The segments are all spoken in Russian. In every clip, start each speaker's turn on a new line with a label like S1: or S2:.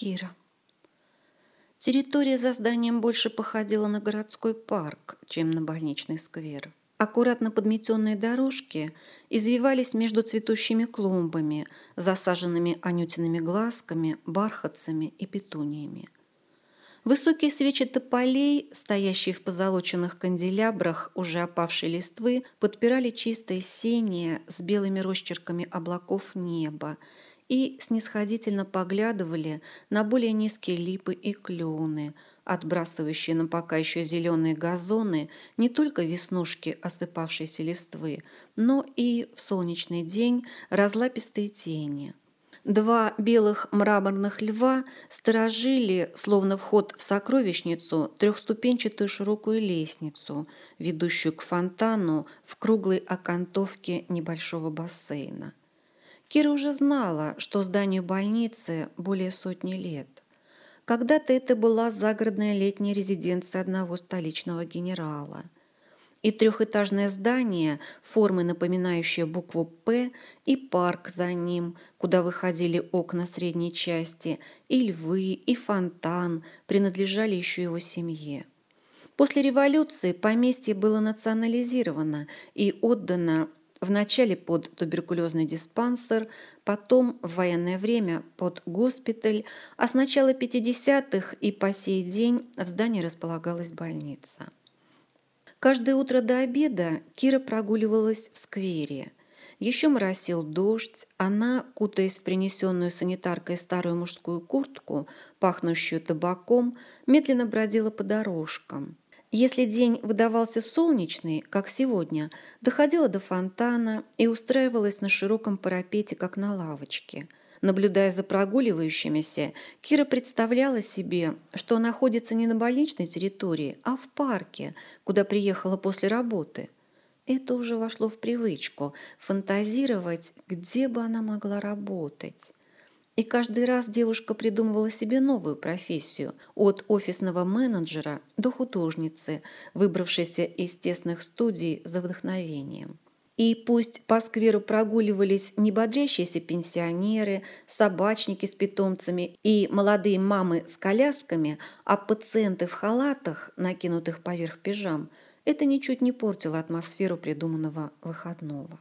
S1: Кира. Территория за зданием больше походила на городской парк, чем на больничный сквер. Аккуратно подметенные дорожки извивались между цветущими клумбами, засаженными анютиными глазками, бархатцами и петуниями. Высокие свечи тополей, стоящие в позолоченных канделябрах уже опавшей листвы, подпирали чистое синее с белыми росчерками облаков небо и снисходительно поглядывали на более низкие липы и клены, отбрасывающие на пока еще зеленые газоны не только веснушки осыпавшейся листвы, но и в солнечный день разлапистые тени. Два белых мраморных льва сторожили, словно вход в сокровищницу, трехступенчатую широкую лестницу, ведущую к фонтану в круглой окантовке небольшого бассейна. Кира уже знала, что зданию больницы более сотни лет. Когда-то это была загородная летняя резиденция одного столичного генерала. И трехэтажное здание, формы напоминающее букву «П», и парк за ним, куда выходили окна средней части, и львы, и фонтан принадлежали еще его семье. После революции поместье было национализировано и отдано Вначале под туберкулезный диспансер, потом в военное время под госпиталь, а с начала 50-х и по сей день в здании располагалась больница. Каждое утро до обеда Кира прогуливалась в сквере. Еще моросил дождь, она, кутаясь в принесенную санитаркой старую мужскую куртку, пахнущую табаком, медленно бродила по дорожкам. Если день выдавался солнечный, как сегодня, доходила до фонтана и устраивалась на широком парапете, как на лавочке. Наблюдая за прогуливающимися, Кира представляла себе, что находится не на больничной территории, а в парке, куда приехала после работы. Это уже вошло в привычку – фантазировать, где бы она могла работать. И каждый раз девушка придумывала себе новую профессию, от офисного менеджера до художницы, выбравшейся из тесных студий за вдохновением. И пусть по скверу прогуливались не бодрящиеся пенсионеры, собачники с питомцами и молодые мамы с колясками, а пациенты в халатах, накинутых поверх пижам, это ничуть не портило атмосферу придуманного выходного.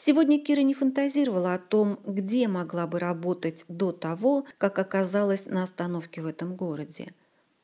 S1: Сегодня Кира не фантазировала о том, где могла бы работать до того, как оказалась на остановке в этом городе.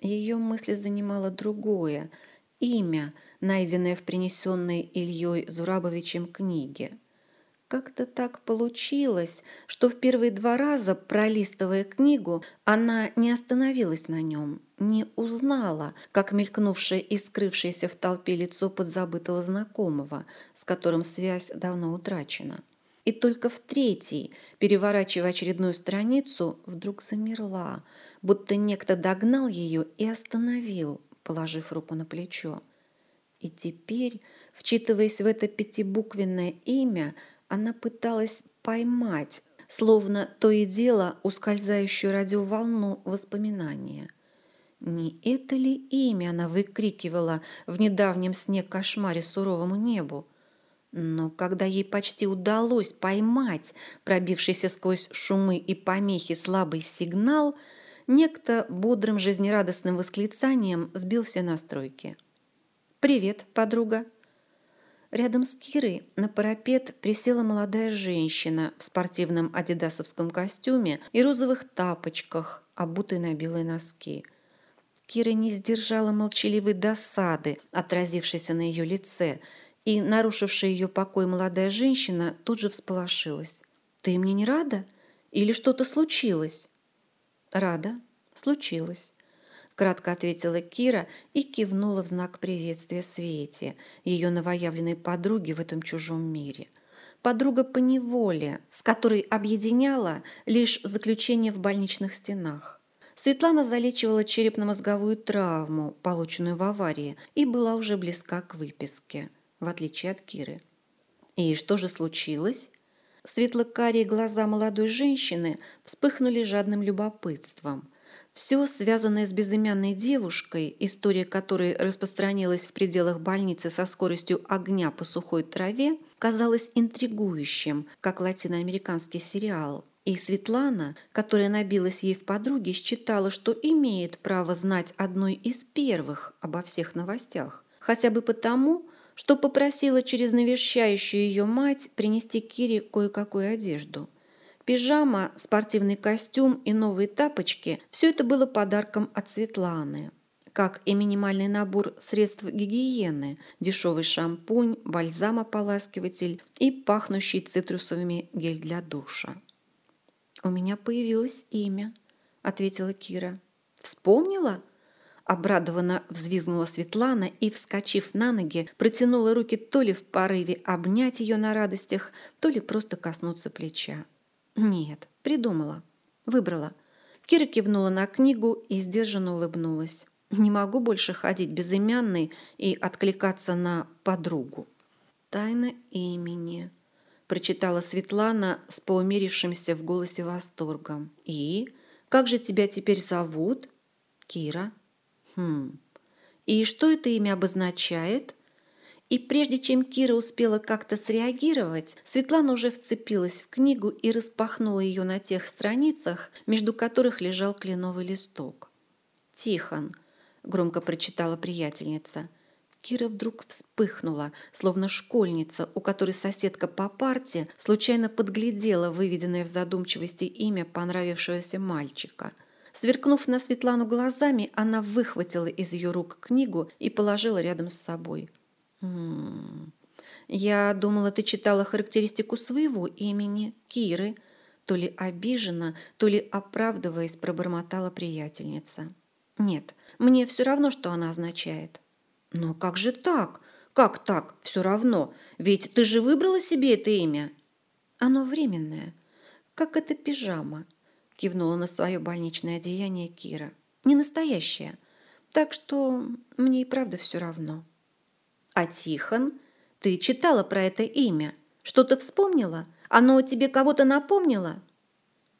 S1: Ее мысли занимало другое – имя, найденное в принесенной Ильей Зурабовичем книге – как-то так получилось, что в первые два раза, пролистывая книгу, она не остановилась на нем, не узнала, как мелькнувшее и скрывшееся в толпе лицо подзабытого знакомого, с которым связь давно утрачена. И только в третий, переворачивая очередную страницу, вдруг замерла, будто некто догнал ее и остановил, положив руку на плечо. И теперь, вчитываясь в это пятибуквенное имя, она пыталась поймать, словно то и дело ускользающую радиоволну воспоминания. Не это ли имя она выкрикивала в недавнем сне кошмаре суровому небу? Но когда ей почти удалось поймать пробившийся сквозь шумы и помехи слабый сигнал, некто бодрым жизнерадостным восклицанием сбил все настройки. «Привет, подруга!» Рядом с Кирой на парапет присела молодая женщина в спортивном адидасовском костюме и розовых тапочках, обутой на белые носки. Кира не сдержала молчаливой досады, отразившейся на ее лице, и, нарушившая ее покой молодая женщина, тут же всполошилась. «Ты мне не рада? Или что-то случилось?» «Рада. Случилось кратко ответила Кира и кивнула в знак приветствия Свете, ее новоявленной подруге в этом чужом мире. Подруга по неволе, с которой объединяла лишь заключение в больничных стенах. Светлана залечивала черепно-мозговую травму, полученную в аварии, и была уже близка к выписке, в отличие от Киры. И что же случилось? Светло-карие глаза молодой женщины вспыхнули жадным любопытством – все, связанное с безымянной девушкой, история которой распространилась в пределах больницы со скоростью огня по сухой траве, казалось интригующим, как латиноамериканский сериал, И Светлана, которая набилась ей в подруги, считала, что имеет право знать одной из первых обо всех новостях. Хотя бы потому, что попросила через навещающую ее мать принести Кире кое-какую одежду. Пижама, спортивный костюм и новые тапочки – все это было подарком от Светланы как и минимальный набор средств гигиены, дешевый шампунь, бальзам-ополаскиватель и пахнущий цитрусовыми гель для душа. «У меня появилось имя», — ответила Кира. «Вспомнила?» Обрадованно взвизгнула Светлана и, вскочив на ноги, протянула руки то ли в порыве обнять ее на радостях, то ли просто коснуться плеча. «Нет, придумала. Выбрала». Кира кивнула на книгу и сдержанно улыбнулась. Не могу больше ходить безымянной и откликаться на подругу. «Тайна имени», – прочитала Светлана с поумерившимся в голосе восторгом. «И? Как же тебя теперь зовут?» «Кира». «Хм. И что это имя обозначает?» И прежде чем Кира успела как-то среагировать, Светлана уже вцепилась в книгу и распахнула ее на тех страницах, между которых лежал кленовый листок. «Тихон», громко прочитала приятельница. Кира вдруг вспыхнула, словно школьница, у которой соседка по парте случайно подглядела выведенное в задумчивости имя понравившегося мальчика. Сверкнув на Светлану глазами, она выхватила из ее рук книгу и положила рядом с собой. «М -м -м. «Я думала, ты читала характеристику своего имени, Киры», то ли обиженно, то ли оправдываясь, пробормотала приятельница. «Нет, мне все равно, что она означает». «Но как же так? Как так? Все равно. Ведь ты же выбрала себе это имя». «Оно временное, как эта пижама», – кивнула на свое больничное одеяние Кира. «Не настоящее. Так что мне и правда все равно». «А Тихон? Ты читала про это имя? Что-то вспомнила? Оно тебе кого-то напомнило?»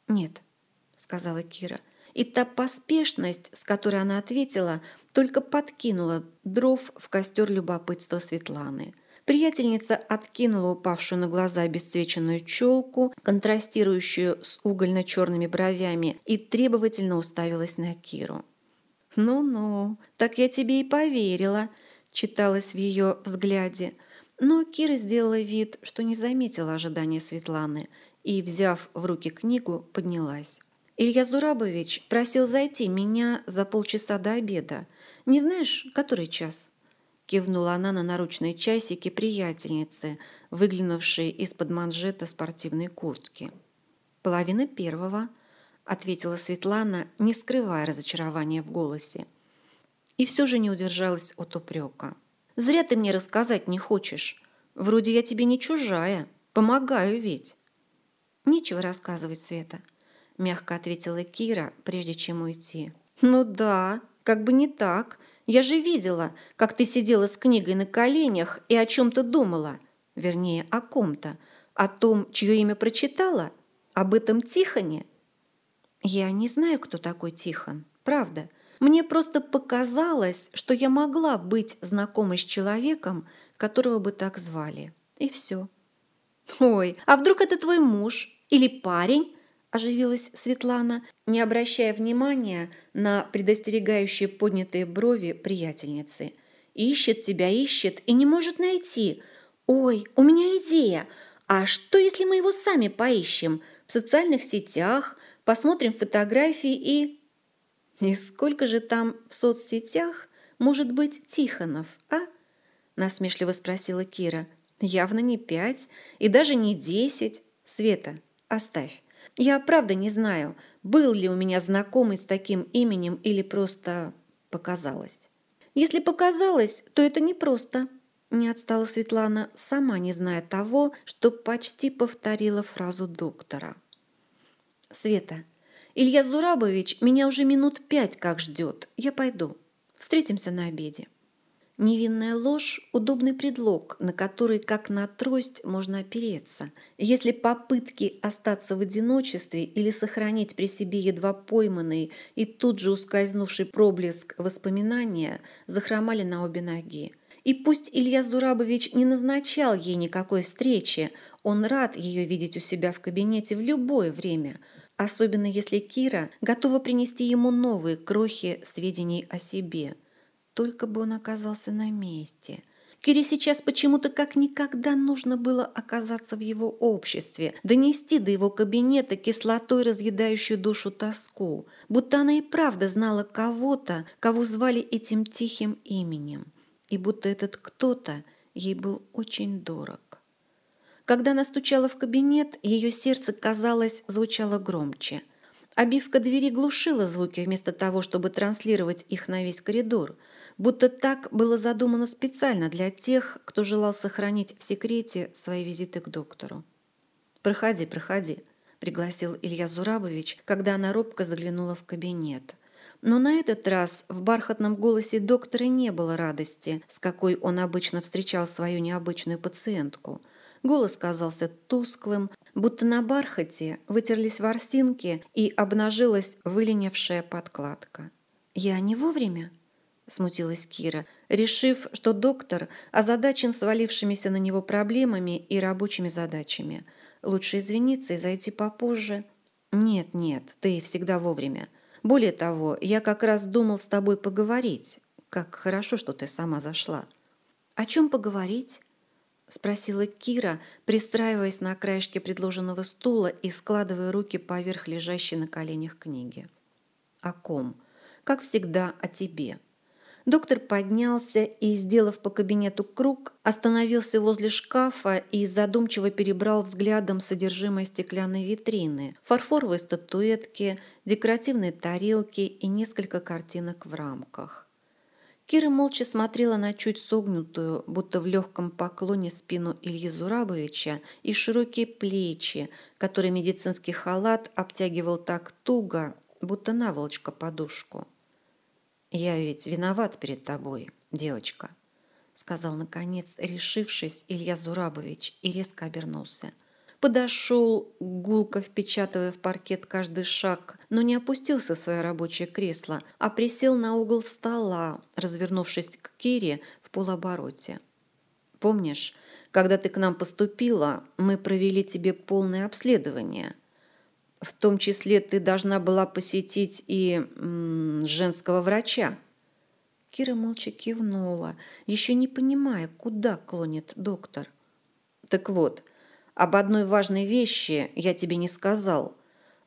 S1: «Нет», – сказала Кира и та поспешность, с которой она ответила, только подкинула дров в костер любопытства Светланы. Приятельница откинула упавшую на глаза обесцвеченную челку, контрастирующую с угольно-черными бровями, и требовательно уставилась на Киру. «Ну-ну, так я тебе и поверила», – читалось в ее взгляде. Но Кира сделала вид, что не заметила ожидания Светланы, и, взяв в руки книгу, поднялась. Илья Зурабович просил зайти меня за полчаса до обеда. Не знаешь, который час?» Кивнула она на наручные часики приятельницы, выглянувшей из-под манжета спортивной куртки. «Половина первого», — ответила Светлана, не скрывая разочарования в голосе. И все же не удержалась от упрека. «Зря ты мне рассказать не хочешь. Вроде я тебе не чужая. Помогаю ведь». «Нечего рассказывать, Света», – мягко ответила Кира, прежде чем уйти. «Ну да, как бы не так. Я же видела, как ты сидела с книгой на коленях и о чем-то думала. Вернее, о ком-то. О том, чье имя прочитала? Об этом Тихоне?» «Я не знаю, кто такой Тихон. Правда. Мне просто показалось, что я могла быть знакомой с человеком, которого бы так звали. И все». «Ой, а вдруг это твой муж или парень?» Оживилась Светлана, не обращая внимания на предостерегающие поднятые брови приятельницы. «Ищет тебя, ищет и не может найти. Ой, у меня идея. А что, если мы его сами поищем в социальных сетях, посмотрим фотографии и...» «И сколько же там в соцсетях может быть Тихонов, а?» насмешливо спросила Кира. «Явно не пять и даже не десять. Света, оставь. Я правда не знаю, был ли у меня знакомый с таким именем или просто показалось. Если показалось, то это не просто. Не отстала Светлана, сама не зная того, что почти повторила фразу доктора. Света, Илья Зурабович меня уже минут пять как ждет. Я пойду. Встретимся на обеде. Невинная ложь – удобный предлог, на который, как на трость, можно опереться. Если попытки остаться в одиночестве или сохранить при себе едва пойманный и тут же ускользнувший проблеск воспоминания захромали на обе ноги. И пусть Илья Зурабович не назначал ей никакой встречи, он рад ее видеть у себя в кабинете в любое время, особенно если Кира готова принести ему новые крохи сведений о себе. Только бы он оказался на месте. Кире сейчас почему-то как никогда нужно было оказаться в его обществе, донести до его кабинета кислотой разъедающую душу тоску, будто она и правда знала кого-то, кого звали этим тихим именем и будто этот кто-то ей был очень дорог. Когда она стучала в кабинет, ее сердце, казалось, звучало громче. Обивка двери глушила звуки вместо того, чтобы транслировать их на весь коридор, будто так было задумано специально для тех, кто желал сохранить в секрете свои визиты к доктору. «Проходи, проходи», – пригласил Илья Зурабович, когда она робко заглянула в кабинет – но на этот раз в бархатном голосе доктора не было радости, с какой он обычно встречал свою необычную пациентку. Голос казался тусклым, будто на бархате вытерлись ворсинки и обнажилась выленившая подкладка. «Я не вовремя?» – смутилась Кира, решив, что доктор озадачен свалившимися на него проблемами и рабочими задачами. Лучше извиниться и зайти попозже. «Нет, нет, ты всегда вовремя. Более того, я как раз думал с тобой поговорить. Как хорошо, что ты сама зашла. О чем поговорить? Спросила Кира, пристраиваясь на краешке предложенного стула и складывая руки поверх лежащей на коленях книги. О ком? Как всегда, о тебе. Доктор поднялся и, сделав по кабинету круг, остановился возле шкафа и задумчиво перебрал взглядом содержимое стеклянной витрины, фарфоровые статуэтки, декоративные тарелки и несколько картинок в рамках. Кира молча смотрела на чуть согнутую, будто в легком поклоне спину Ильи Зурабовича и широкие плечи, которые медицинский халат обтягивал так туго, будто наволочка подушку. «Я ведь виноват перед тобой, девочка», — сказал, наконец, решившись Илья Зурабович и резко обернулся. Подошел, гулко впечатывая в паркет каждый шаг, но не опустился в свое рабочее кресло, а присел на угол стола, развернувшись к Кире в полобороте. «Помнишь, когда ты к нам поступила, мы провели тебе полное обследование — в том числе ты должна была посетить и м, женского врача. Кира молча кивнула, еще не понимая, куда клонит доктор. Так вот, об одной важной вещи я тебе не сказал.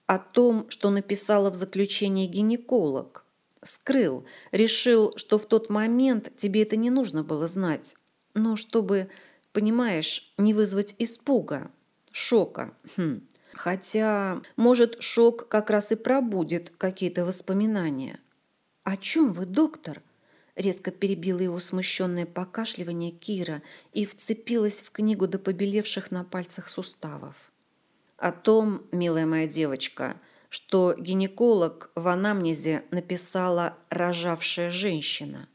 S1: О том, что написала в заключении гинеколог. Скрыл, решил, что в тот момент тебе это не нужно было знать. Но чтобы, понимаешь, не вызвать испуга, шока. Хм. Хотя, может, шок как раз и пробудет какие-то воспоминания. «О чем вы, доктор?» Резко перебила его смущенное покашливание Кира и вцепилась в книгу до побелевших на пальцах суставов. «О том, милая моя девочка, что гинеколог в анамнезе написала «рожавшая женщина».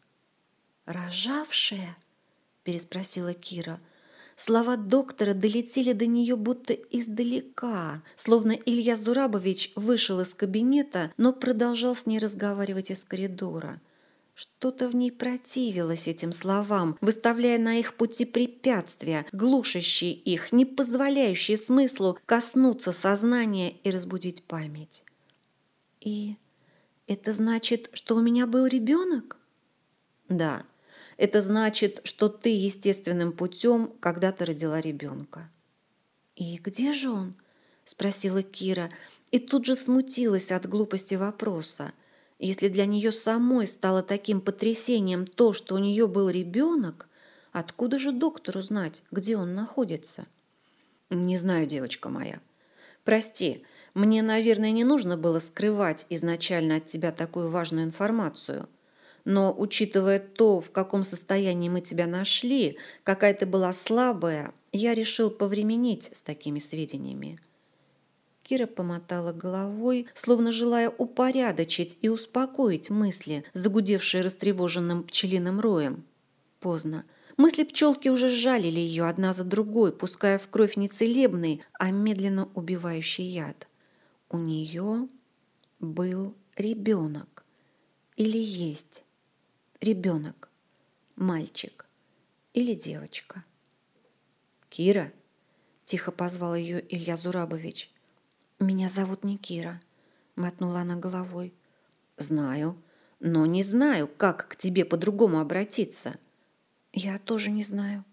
S1: «Рожавшая?» – переспросила Кира – Слова доктора долетели до нее будто издалека, словно Илья Зурабович вышел из кабинета, но продолжал с ней разговаривать из коридора. Что-то в ней противилось этим словам, выставляя на их пути препятствия, глушащие их, не позволяющие смыслу коснуться сознания и разбудить память. «И это значит, что у меня был ребенок?» «Да», это значит, что ты естественным путем когда-то родила ребенка. «И где же он?» – спросила Кира, и тут же смутилась от глупости вопроса. Если для нее самой стало таким потрясением то, что у нее был ребенок, откуда же доктору знать, где он находится? «Не знаю, девочка моя. Прости, мне, наверное, не нужно было скрывать изначально от тебя такую важную информацию. Но учитывая то, в каком состоянии мы тебя нашли, какая ты была слабая, я решил повременить с такими сведениями. Кира помотала головой, словно желая упорядочить и успокоить мысли, загудевшие растревоженным пчелиным роем. Поздно. Мысли пчелки уже жалили ее одна за другой, пуская в кровь не целебный, а медленно убивающий яд. У нее был ребенок. Или есть ребенок, мальчик. или девочка.
S2: «Кира?» – тихо позвал ее Илья Зурабович.
S1: «Меня зовут не Кира», – мотнула она головой.
S2: «Знаю, но не знаю, как к тебе по-другому обратиться».
S1: «Я тоже не знаю».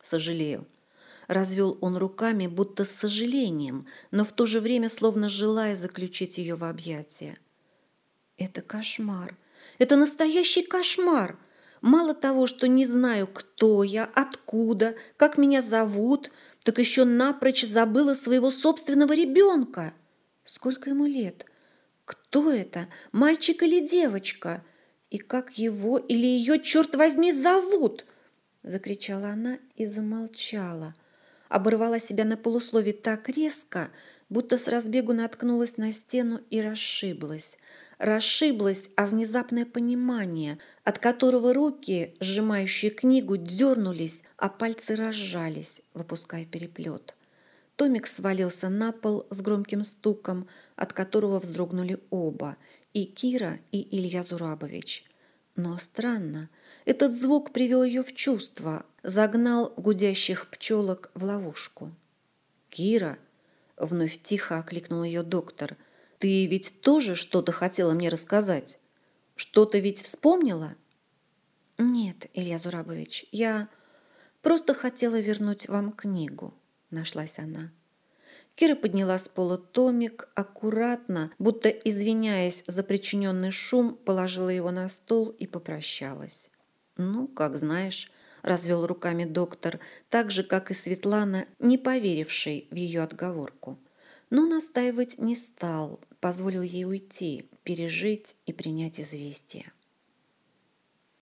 S2: «Сожалею». Развел он руками, будто с сожалением, но в то же время словно желая заключить ее в объятия.
S1: «Это кошмар. Это настоящий кошмар!» Мало того, что не знаю, кто я, откуда, как меня зовут, так еще напрочь забыла своего собственного ребенка. Сколько ему лет? Кто это, мальчик или девочка? И как его или ее, черт возьми, зовут? Закричала она и замолчала. Оборвала себя на полуслове так резко, будто с разбегу наткнулась на стену и расшиблась расшиблась о внезапное понимание, от которого руки, сжимающие книгу, дернулись, а пальцы разжались, выпуская переплет. Томик свалился на пол с громким стуком, от которого вздрогнули оба, и Кира, и Илья Зурабович. Но странно, этот звук привел ее в чувство, загнал гудящих пчелок в ловушку.
S2: «Кира!» — вновь тихо окликнул ее доктор — ты ведь тоже что-то хотела мне рассказать? Что-то ведь вспомнила?
S1: Нет, Илья Зурабович, я просто хотела вернуть вам книгу, нашлась она. Кира подняла с пола томик, аккуратно, будто извиняясь за причиненный шум, положила его на стол и попрощалась.
S2: «Ну, как знаешь», – развел руками доктор, так же, как и Светлана, не поверивший в ее отговорку. Но настаивать не стал, позволил ей уйти, пережить и принять известие.